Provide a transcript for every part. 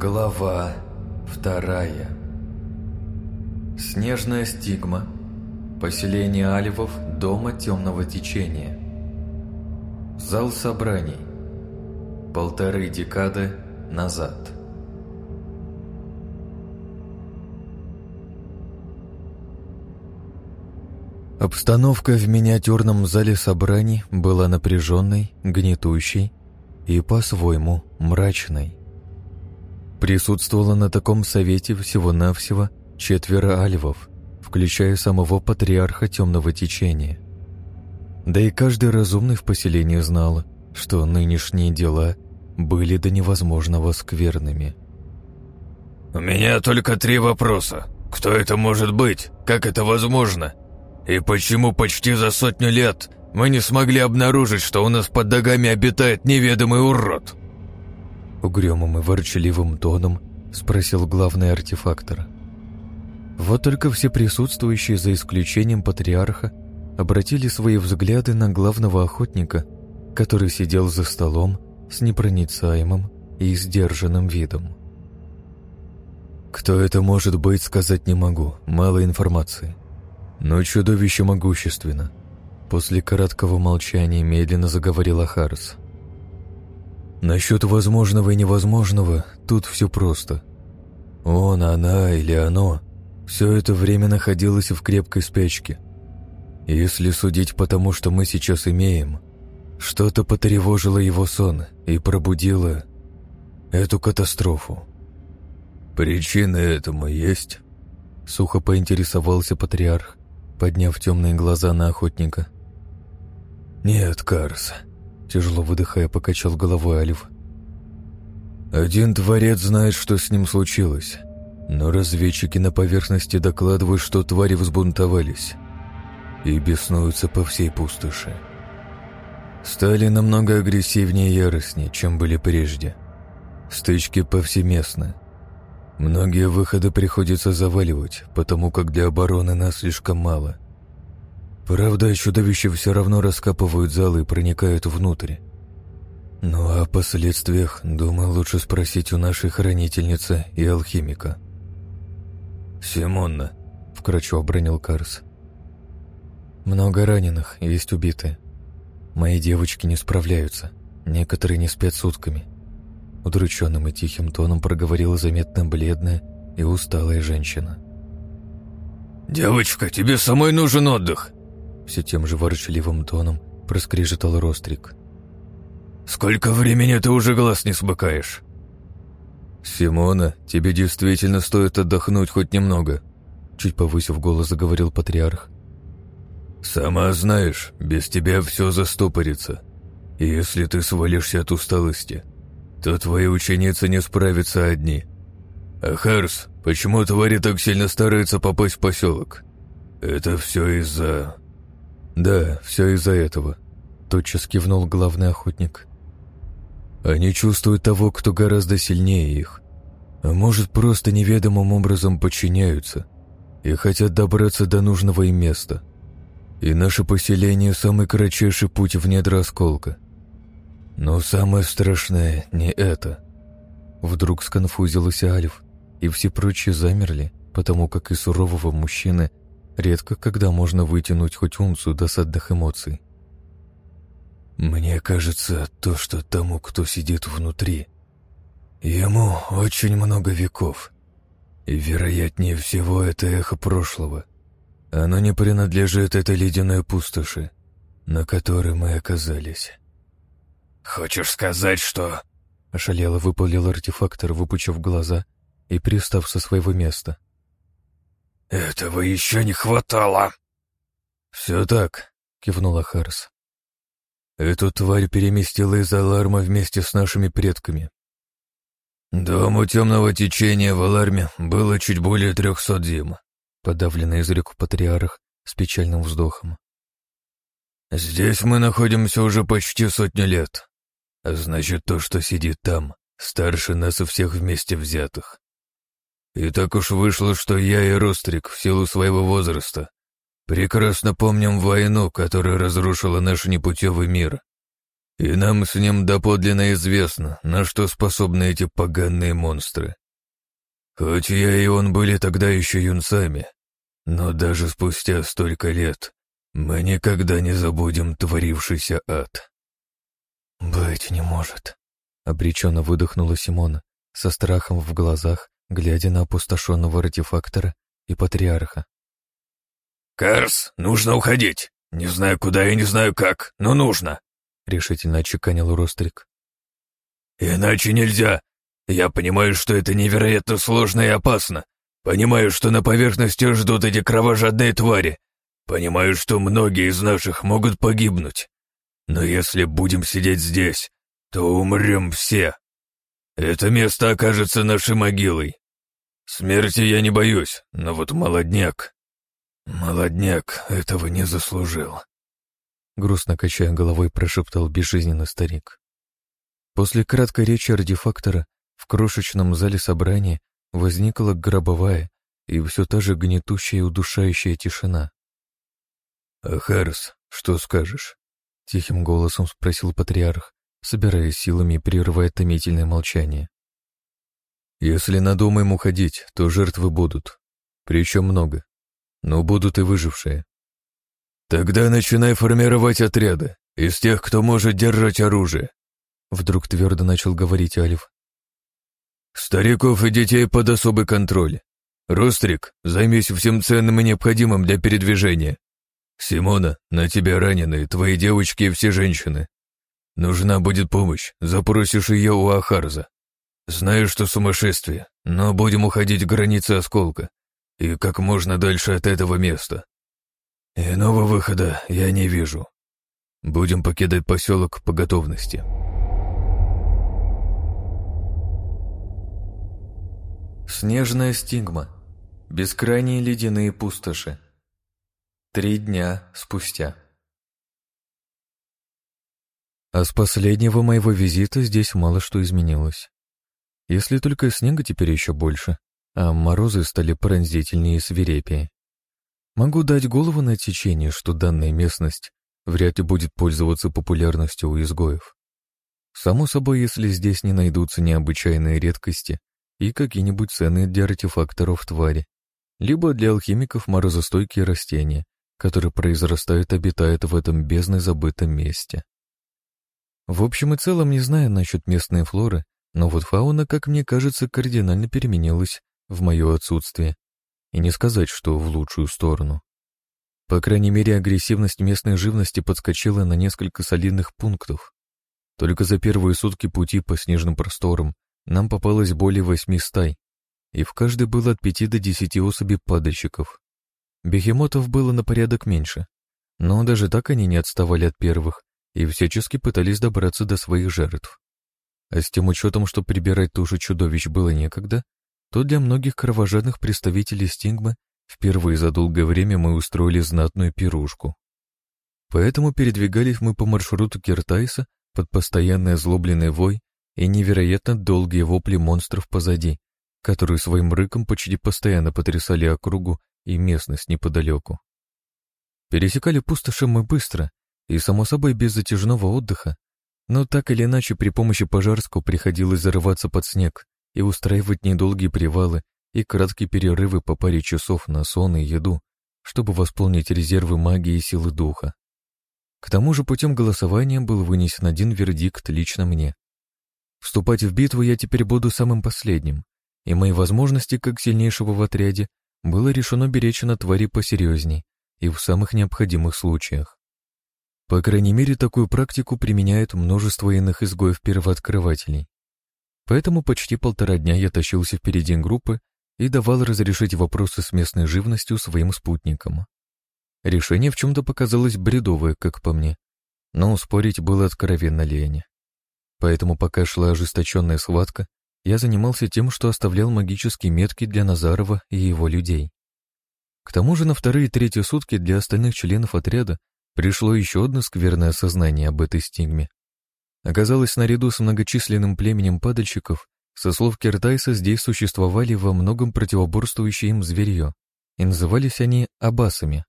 Глава вторая. Снежная стигма. Поселение Альвов Дома темного течения. Зал собраний. Полторы декады назад. Обстановка в миниатюрном зале собраний была напряженной, гнетущей и по-своему мрачной. Присутствовало на таком совете всего-навсего четверо альвов, включая самого патриарха темного течения. Да и каждый разумный в поселении знал, что нынешние дела были до невозможного скверными. «У меня только три вопроса. Кто это может быть? Как это возможно? И почему почти за сотню лет мы не смогли обнаружить, что у нас под ногами обитает неведомый урод?» Угрюмым и ворчаливым тоном спросил главный артефактор. Вот только все присутствующие, за исключением патриарха, обратили свои взгляды на главного охотника, который сидел за столом с непроницаемым и сдержанным видом. Кто это может быть, сказать не могу, мало информации. Но чудовище могущественно. После короткого молчания медленно заговорил Ахарс. Насчет возможного и невозможного тут все просто. Он, она или оно все это время находилось в крепкой спячке. Если судить по тому, что мы сейчас имеем, что-то потревожило его сон и пробудило эту катастрофу. «Причины этому есть?» Сухо поинтересовался патриарх, подняв темные глаза на охотника. «Нет, Карс, Тяжело выдыхая, покачал головой Алиф. Один творец знает, что с ним случилось, но разведчики на поверхности докладывают, что твари взбунтовались и беснуются по всей пустоши. Стали намного агрессивнее и яростнее, чем были прежде. Стычки повсеместно. Многие выходы приходится заваливать, потому как для обороны нас слишком мало — Правда, чудовища все равно раскапывают залы и проникают внутрь. Ну а о последствиях, думаю, лучше спросить у нашей хранительницы и алхимика. «Симонна», — вкратчиво обронил Карс. «Много раненых, есть убитые. Мои девочки не справляются, некоторые не спят сутками». Удрученным и тихим тоном проговорила заметно бледная и усталая женщина. «Девочка, тебе самой нужен отдых!» Все тем же ворчливым тоном проскрежетал Рострик. «Сколько времени ты уже глаз не смыкаешь?» «Симона, тебе действительно стоит отдохнуть хоть немного», чуть повысив голос, заговорил патриарх. «Сама знаешь, без тебя все застопорится. И если ты свалишься от усталости, то твои ученицы не справятся одни. А Харс, почему твари так сильно стараются попасть в поселок? Это все из-за... «Да, все из-за этого», — тотчас кивнул главный охотник. «Они чувствуют того, кто гораздо сильнее их, а может, просто неведомым образом подчиняются и хотят добраться до нужного им места. И наше поселение — самый кратчайший путь в недра осколка. Но самое страшное не это». Вдруг сконфузился Альф, и все прочие замерли, потому как и сурового мужчины — Редко когда можно вытянуть хоть унцию досадных эмоций. Мне кажется, то, что тому, кто сидит внутри, ему очень много веков. И, вероятнее всего, это эхо прошлого. Оно не принадлежит этой ледяной пустоши, на которой мы оказались. «Хочешь сказать, что...» Ошалело выпалил артефактор, выпучив глаза и пристав со своего места. «Этого еще не хватало!» «Все так», — кивнула Харс. «Эту тварь переместила из аларма вместе с нашими предками. Дому темного течения в аларме было чуть более трехсот зим», — подавленно изрек патриарх с печальным вздохом. «Здесь мы находимся уже почти сотню лет, а значит, то, что сидит там, старше нас и всех вместе взятых. И так уж вышло, что я и Рострик в силу своего возраста прекрасно помним войну, которая разрушила наш непутевый мир И нам с ним доподлинно известно, на что способны эти поганые монстры. Хоть я и он были тогда еще юнцами, но даже спустя столько лет мы никогда не забудем творившийся ад. «Быть не может», — обреченно выдохнула Симона, со страхом в глазах, глядя на опустошенного артефактора и патриарха. «Карс, нужно уходить. Не знаю куда и не знаю как, но нужно», — решительно отчеканил Рострик. «Иначе нельзя. Я понимаю, что это невероятно сложно и опасно. Понимаю, что на поверхности ждут эти кровожадные твари. Понимаю, что многие из наших могут погибнуть. Но если будем сидеть здесь, то умрем все. Это место окажется нашей могилой. Смерти я не боюсь, но вот молодняк... Молодняк этого не заслужил. Грустно качая головой, прошептал безжизненный старик. После краткой речи артефактора в крошечном зале собрания возникла гробовая и все та же гнетущая и удушающая тишина. «Ахарс, что скажешь?» — тихим голосом спросил патриарх, собираясь силами и прерывая томительное молчание. «Если надумаем уходить, то жертвы будут, причем много, но будут и выжившие. Тогда начинай формировать отряды из тех, кто может держать оружие», — вдруг твердо начал говорить Алиф. «Стариков и детей под особый контроль. Рострик, займись всем ценным и необходимым для передвижения. Симона, на тебя ранены твои девочки и все женщины. Нужна будет помощь, запросишь ее у Ахарза. Знаю, что сумасшествие, но будем уходить к границе осколка и как можно дальше от этого места. Иного выхода я не вижу. Будем покидать поселок по готовности. Снежная стигма. Бескрайние ледяные пустоши. Три дня спустя. А с последнего моего визита здесь мало что изменилось. Если только снега теперь еще больше, а морозы стали пронзительнее и свирепее. Могу дать голову на течение, что данная местность вряд ли будет пользоваться популярностью у изгоев. Само собой, если здесь не найдутся необычайные редкости и какие-нибудь ценные для артефакторов твари, либо для алхимиков морозостойкие растения, которые произрастают обитают в этом бездной забытом месте. В общем и целом не знаю насчет местной флоры, но вот фауна, как мне кажется, кардинально переменилась в мое отсутствие. И не сказать, что в лучшую сторону. По крайней мере, агрессивность местной живности подскочила на несколько солидных пунктов. Только за первые сутки пути по снежным просторам нам попалось более восьми стай, и в каждой было от пяти до десяти особей падальщиков. Бегемотов было на порядок меньше, но даже так они не отставали от первых и всячески пытались добраться до своих жертв. А с тем учетом, что прибирать тушу чудовищ было некогда, то для многих кровожадных представителей стигмы впервые за долгое время мы устроили знатную пирушку. Поэтому передвигались мы по маршруту Киртайса под постоянный озлобленный вой и невероятно долгие вопли монстров позади, которые своим рыком почти постоянно потрясали округу и местность неподалеку. Пересекали пустоши мы быстро и, само собой, без затяжного отдыха, но так или иначе при помощи пожарского приходилось зарываться под снег и устраивать недолгие привалы и краткие перерывы по паре часов на сон и еду, чтобы восполнить резервы магии и силы духа. К тому же путем голосования был вынесен один вердикт лично мне. Вступать в битву я теперь буду самым последним, и мои возможности как сильнейшего в отряде было решено беречь на твари посерьезней и в самых необходимых случаях. По крайней мере, такую практику применяют множество иных изгоев-первооткрывателей. Поэтому почти полтора дня я тащился впереди группы и давал разрешить вопросы с местной живностью своим спутникам. Решение в чем-то показалось бредовое, как по мне, но спорить было откровенно лень. Поэтому пока шла ожесточенная схватка, я занимался тем, что оставлял магические метки для Назарова и его людей. К тому же на вторые и третьи сутки для остальных членов отряда пришло еще одно скверное осознание об этой стигме. Оказалось, наряду с многочисленным племенем падальщиков, со слов Киртайса здесь существовали во многом противоборствующие им зверье, и назывались они абасами.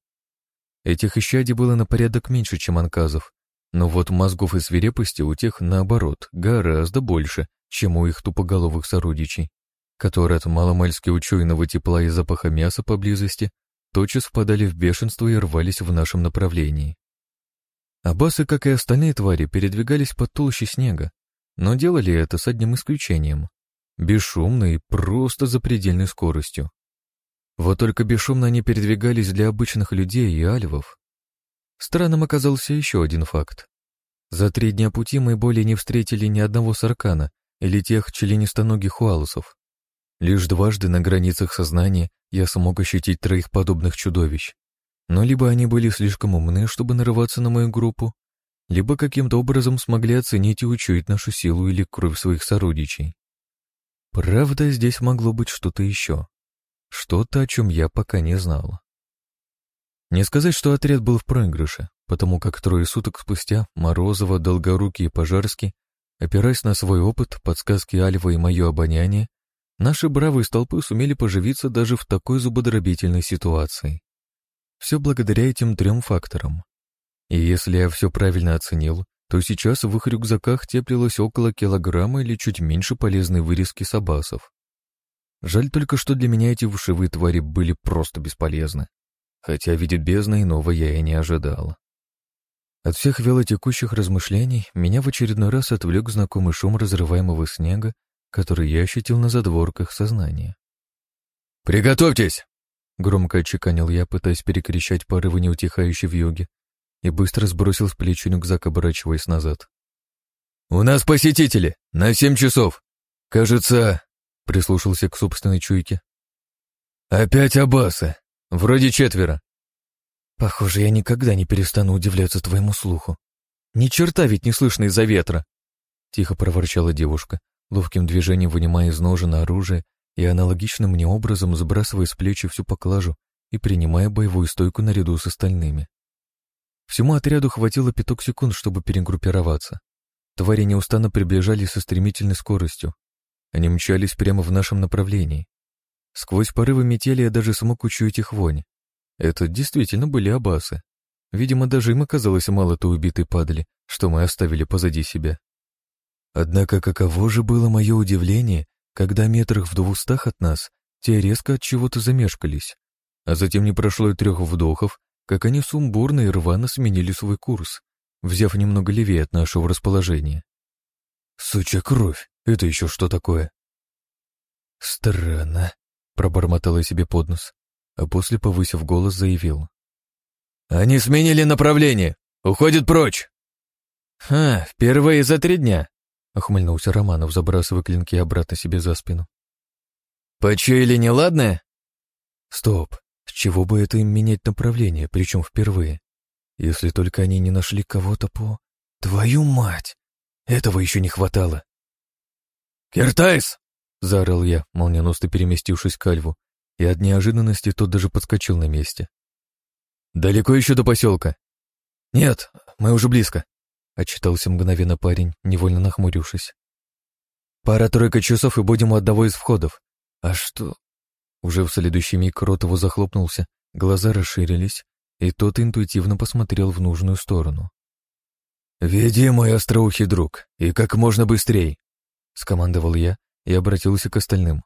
Этих исчадий было на порядок меньше, чем анказов, Но вот мозгов и свирепости у тех, наоборот, гораздо больше, чем у их тупоголовых сородичей, которые от маломальски учуянного тепла и запаха мяса поблизости тотчас впадали в бешенство и рвались в нашем направлении. Абасы, как и остальные твари, передвигались под толще снега, но делали это с одним исключением — бесшумно и просто запредельной скоростью. Вот только бесшумно они передвигались для обычных людей и альвов. Странным оказался еще один факт. За три дня пути мы более не встретили ни одного саркана или тех членистоногих уалусов. Лишь дважды на границах сознания я смог ощутить троих подобных чудовищ. Но либо они были слишком умны, чтобы нарываться на мою группу, либо каким-то образом смогли оценить и учуять нашу силу или кровь своих сородичей. Правда, здесь могло быть что-то еще. Что-то, о чем я пока не знал. Не сказать, что отряд был в проигрыше, потому как трое суток спустя Морозова, Долгорукий и Пожарский, опираясь на свой опыт, подсказки Альва и мое обоняние, наши бравые столпы сумели поживиться даже в такой зубодробительной ситуации. Все благодаря этим трем факторам. И если я все правильно оценил, то сейчас в их рюкзаках теплилось около килограмма или чуть меньше полезной вырезки сабасов. Жаль только, что для меня эти вшивые твари были просто бесполезны. Хотя видит бездна иного я и не ожидал. От всех велотекущих размышлений меня в очередной раз отвлек знакомый шум разрываемого снега, который я ощутил на задворках сознания. «Приготовьтесь!» — громко отчеканил я, пытаясь перекричать порывы неутихающей вьюги, и быстро сбросил с плеч рюкзак, оборачиваясь назад. «У нас посетители! На семь часов! Кажется, Прислушался к собственной чуйке. «Опять Аббасы. Вроде четверо». «Похоже, я никогда не перестану удивляться твоему слуху. Ни черта ведь не слышно из-за ветра!» Тихо проворчала девушка, ловким движением вынимая из ножена оружие и аналогичным мне образом сбрасывая с плечи всю поклажу и принимая боевую стойку наряду с остальными. Всему отряду хватило пяток секунд, чтобы перегруппироваться. Твари неустанно приближались со стремительной скоростью, они мчались прямо в нашем направлении. Сквозь порывы метели я даже смог учуять их вонь. Это действительно были абасы. Видимо, даже им оказалось мало той убитой падали, что мы оставили позади себя. Однако каково же было мое удивление, когда метрах в двухстах от нас те резко от чего-то замешкались, а затем не прошло и трех вдохов, как они сумбурно и рвано сменили свой курс, взяв немного левее от нашего расположения. «Сучья кровь! Это еще что такое? Странно, пробормотал я себе под нос, а после, повысив голос, заявил. Они сменили направление! Уходят прочь! Ха, впервые за три дня, охмыльнулся Романов, забрасывая клинки обратно себе за спину. Почуяли неладное? Стоп, с чего бы это им менять направление, причем впервые? Если только они не нашли кого-то по... Твою мать! Этого еще не хватало. «Киртайс!» — заорал я, молниеносно переместившись к Альву, и от неожиданности тот даже подскочил на месте. «Далеко еще до поселка?» «Нет, мы уже близко», — отчитался мгновенно парень, невольно нахмурившись. «Пара-тройка часов и будем у одного из входов. А что...» Уже в следующий миг рот его захлопнулся, глаза расширились, и тот интуитивно посмотрел в нужную сторону. «Веди, мой остроухий друг, и как можно быстрей!» скомандовал я и обратился к остальным.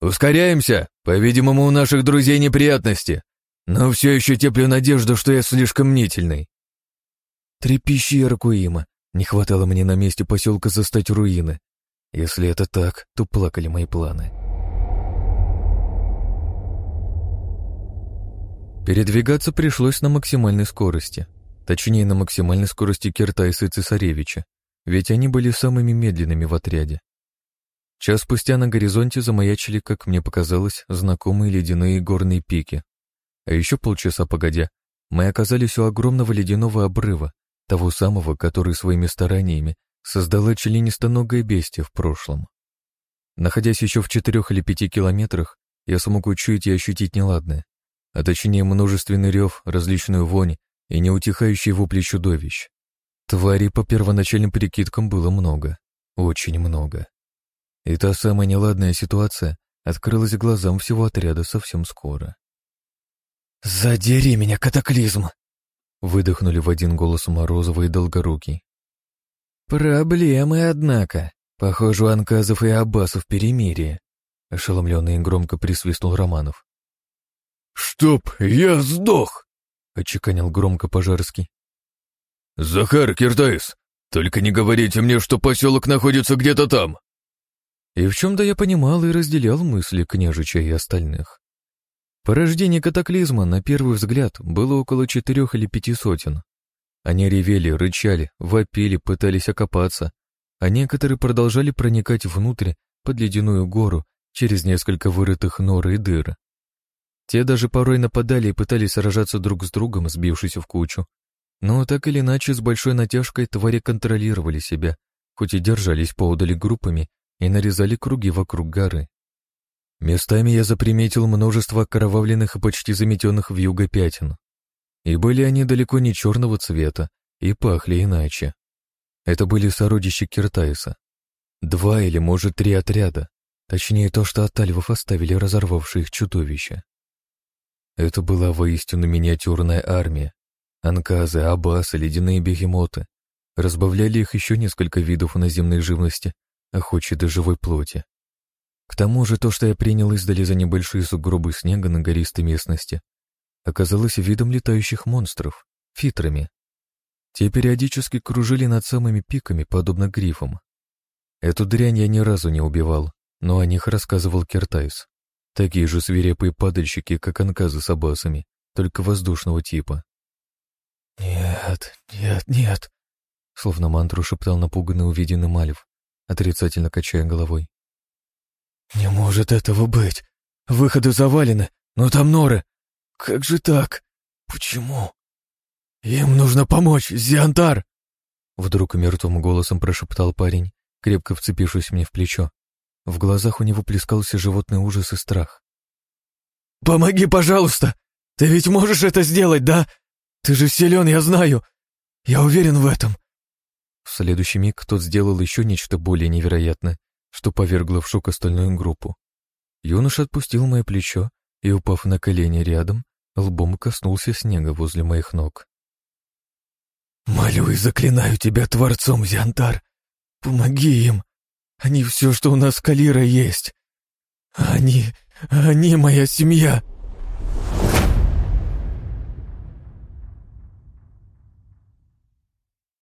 «Ускоряемся! По-видимому, у наших друзей неприятности, но все еще теплю надежду, что я слишком мнительный». Трепещи Аркуима. Не хватало мне на месте поселка застать руины. Если это так, то плакали мои планы. Передвигаться пришлось на максимальной скорости. Точнее, на максимальной скорости Киртайса и Цесаревича ведь они были самыми медленными в отряде. Час спустя на горизонте замаячили, как мне показалось, знакомые ледяные горные пики. А еще полчаса погодя, мы оказались у огромного ледяного обрыва, того самого, который своими стараниями создала членистоногое бестие в прошлом. Находясь еще в четырех или пяти километрах, я смог учуять и ощутить неладное, а точнее множественный рев, различную вонь и неутихающие вопли чудовищ. Тварей по первоначальным прикидкам было много, очень много. И та самая неладная ситуация открылась глазам всего отряда совсем скоро. «Задери меня, катаклизм!» Выдохнули в один голос Морозова и Долгорукий. «Проблемы, однако. Похоже, у Анказов и Аббасов перемирие», — ошеломленный и громко присвистнул Романов. «Чтоб я сдох!» — очеканил громко Пожарский. «Захар Киртайс, только не говорите мне, что поселок находится где-то там!» И в чем-то я понимал и разделял мысли княжича и остальных. Порождение катаклизма, на первый взгляд, было около четырех или пяти сотен. Они ревели, рычали, вопили, пытались окопаться, а некоторые продолжали проникать внутрь, под ледяную гору, через несколько вырытых нор и дыр. Те даже порой нападали и пытались сражаться друг с другом, сбившись в кучу. Но так или иначе, с большой натяжкой твари контролировали себя, хоть и держались поодали группами и нарезали круги вокруг горы. Местами я заприметил множество окровавленных и почти заметенных в юго пятен. И были они далеко не черного цвета, и пахли иначе. Это были сородичи Киртайса. Два или, может, три отряда. Точнее, то, что от альвов оставили разорвавшие их чудовища. Это была воистину миниатюрная армия. Анказы, абасы, ледяные бегемоты. Разбавляли их еще несколько видов наземной живности, охочей до живой плоти. К тому же то, что я принял издали за небольшие сугробы снега на гористой местности, оказалось видом летающих монстров, фитрами. Те периодически кружили над самыми пиками, подобно грифам. Эту дрянь я ни разу не убивал, но о них рассказывал Кертайс. Такие же свирепые падальщики, как анказы с абасами, только воздушного типа. «Нет, нет, нет», — словно мантру шептал напуганный увиденный Малев, отрицательно качая головой. «Не может этого быть! Выходы завалены, но там норы! Как же так? Почему? Им нужно помочь, Зиантар!» Вдруг мертвым голосом прошептал парень, крепко вцепившись мне в плечо. В глазах у него плескался животный ужас и страх. «Помоги, пожалуйста! Ты ведь можешь это сделать, да? Ты же силен, я знаю! Я уверен в этом!» В следующий миг тот сделал еще нечто более невероятное, что повергло в шок остальную группу. Юноша отпустил мое плечо и, упав на колени рядом, лбом коснулся снега возле моих ног. «Молю и заклинаю тебя Творцом, Зиантар! Помоги им! Они все, что у нас Калира есть! Они... они моя семья!»